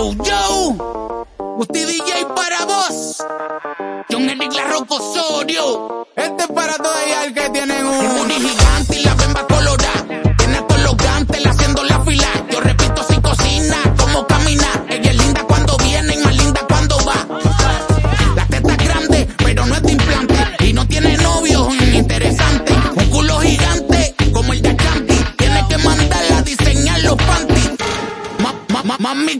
Yo, Gusti DJ para vos. John Eric La Roco Osorio. Este es para todos el que tienen un.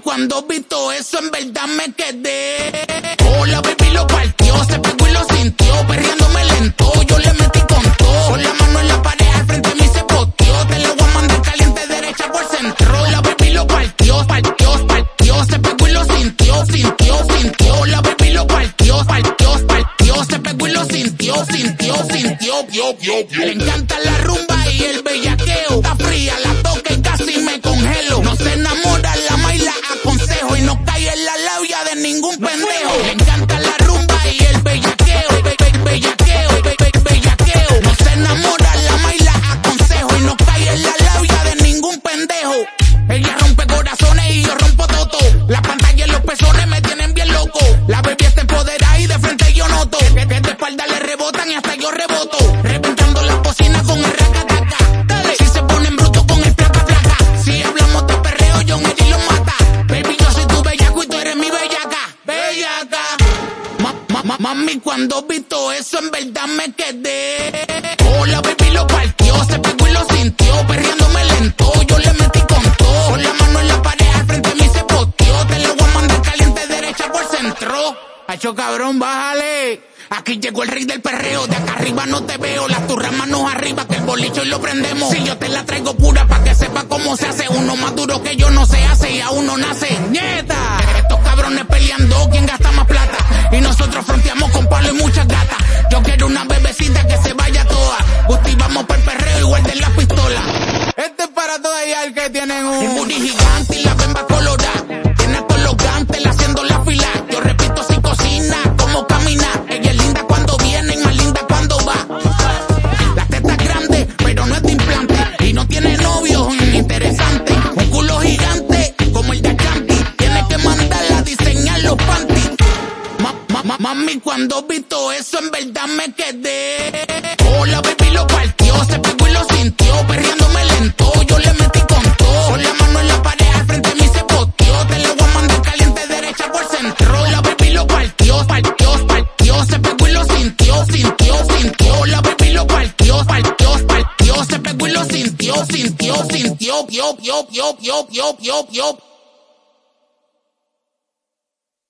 Cuando vi todo eso, en verdad me quedé. Hola, baby, lo partió, se pegó y lo sintió, perreándome lento. Yo le metí con todo. Con la mano en la pared, al frente de mí se posteó. Te lo voy a mandar caliente, derecha por centro. La baby lo partió, partió, partió. Se pegó y lo sintió, sintió, sintió. La baby lo partió, partió, partió. Se pegó y lo sintió, sintió, sintió. Yo, yo. Le encanta la rumba Ella rompe corazones y yo rompo toto. La pantalla y los pezones me tienen bien loco. La baby está empoderada y de frente yo noto. Que, de espalda le rebotan y hasta yo reboto. Reventando las bocinas con el racataca. Dale. Si se ponen brutos con el placa placa. Si hablamos de perreo, yo me lo mata. Baby, yo soy tu bellaco y tú eres mi bellaca. Bellaca. Ma, ma, ma, mami, cuando vi todo eso, en verdad me quedé. Hola, baby, lo partió. Se centro. Hacho cabrón, bájale. Aquí llegó el rey del perreo, de acá arriba no te veo, las turras manos arriba que el bolicho y lo prendemos. Si yo te la traigo pura pa' que sepa cómo se hace, uno más duro que yo no se hace y aún no nace. Ma, ma, ma, mami, cuando vi todo eso, en verdad me quedé. Hola, baby, lo partió, se pegó y lo sintió, perreándome lento. Yo le metí con todo. Con la mano en la pared, al frente de mí se posteó. Te lo voy a mandar caliente, derecha por centro. La baby lo partió, partió, partió. Se pegó y lo sintió, sintió, sintió. La baby lo partió, partió, partió. Se pegó y lo sintió, sintió, sintió. Yo, yo, yo, yo, yo, yo, yo.